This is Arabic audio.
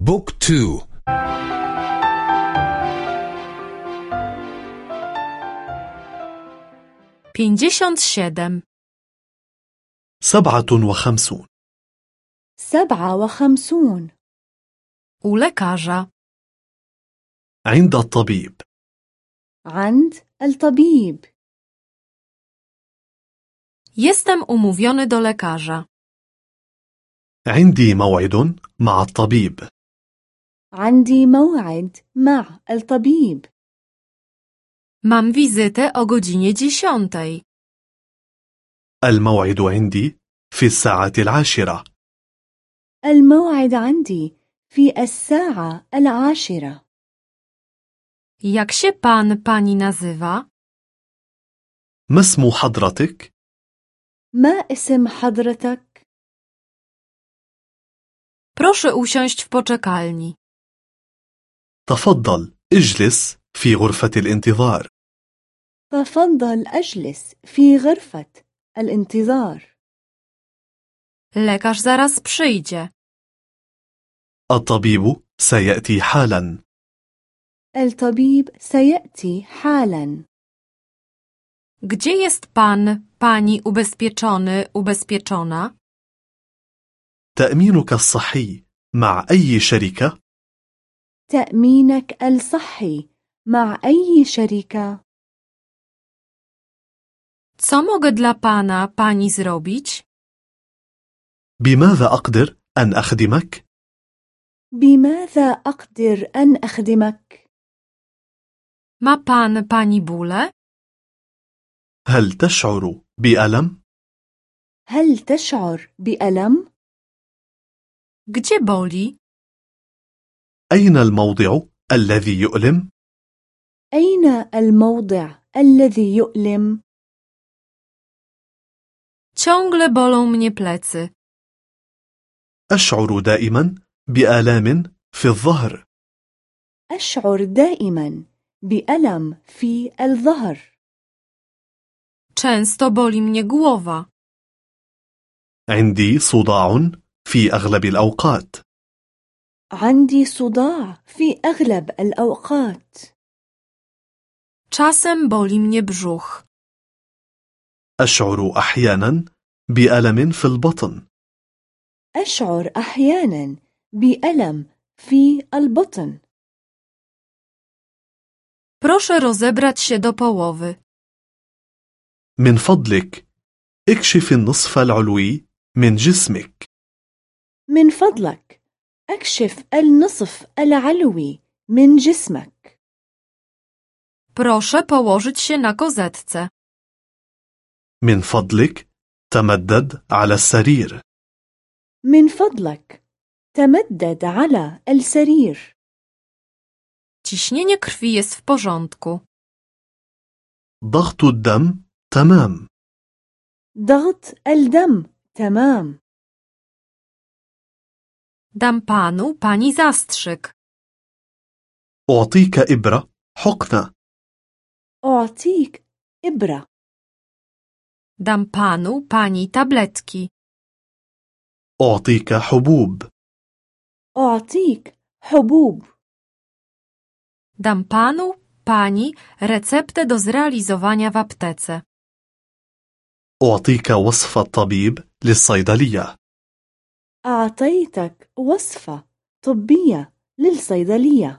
بوك تو. pięćdziesiąt siedem, سبعة وخمسون. سبعة وخمسون. lekarza, عند الطبيب. عند الطبيب. Jestem umówiony do lekarza. عندي موعد مع الطبيب. عندي موعد مع الطبيب Mam wizytę o godzinie dziesiątej. الموعد عندي في الساعة العاشرة الموعد عندي في الساعة العاشرة Jak się pan, pani nazywa? ما اسم حضرتك؟ ما اسم حضرتك؟ Proszę usiąść w poczekalni. تفضل اجلس في غرفة الانتظار تفضل أجلس في غرفة الانتظار Lekarz zaraz przyjdzie. الطبيب سيأتي حالا الطبيب سيأتي حالا Gdzie jest pan, pani ubezpieczony, ubezpieczona? تأمينك الصحي مع أي شركة؟ تأمينك الصحي مع أي شركة؟ Co mogę dla pana, pani zrobić? بماذا أقدر أن أخدمك؟ بماذا أقدر أن أخدمك؟ Ma pan, pani bóle? هل تشعر بألم؟ هل تشعر بألم؟ Gdzie boli? أين الموضع الذي يؤلم؟ أين الموضع الذي يؤلم؟ Ciągle bolą mnie plecy. أشعر دائما بآلام في الظهر أشعر دائما بألم في الظهر Często boli mnie głowa. عندي صداع في أغلب الأوقات عندي صداع في أغلب الأوقات Czasem boli mnie brzuch. أشعر أحيانا بألم في البطن أشعر أحيانا بألم في البطن Proszę rozebrać się do połowy. من فضلك اكشف النصف العلوي من جسمك من فضلك أكشف النصف العلوي من جسمك. Proszę położyć się na kozetce. من فضلك تمدد على السرير. من فضلك تمدد على السرير. Ciśnienie krwi jest w porządku. ضغط الدم تمام. ضغط الدم تمام. Dam panu, pani zastrzyk. أعطيك إبرة حقنة أعطيك إبرة Dam panu, pani tabletki. أعطيك حبوب أعطيك حبوب Dam panu, pani receptę do zrealizowania w aptece. أعطيك وصف الطبيب للصيدلية أعطيتك وصفة طبية للصيدلية.